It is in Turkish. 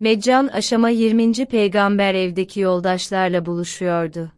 Meccan aşama 20. peygamber evdeki yoldaşlarla buluşuyordu.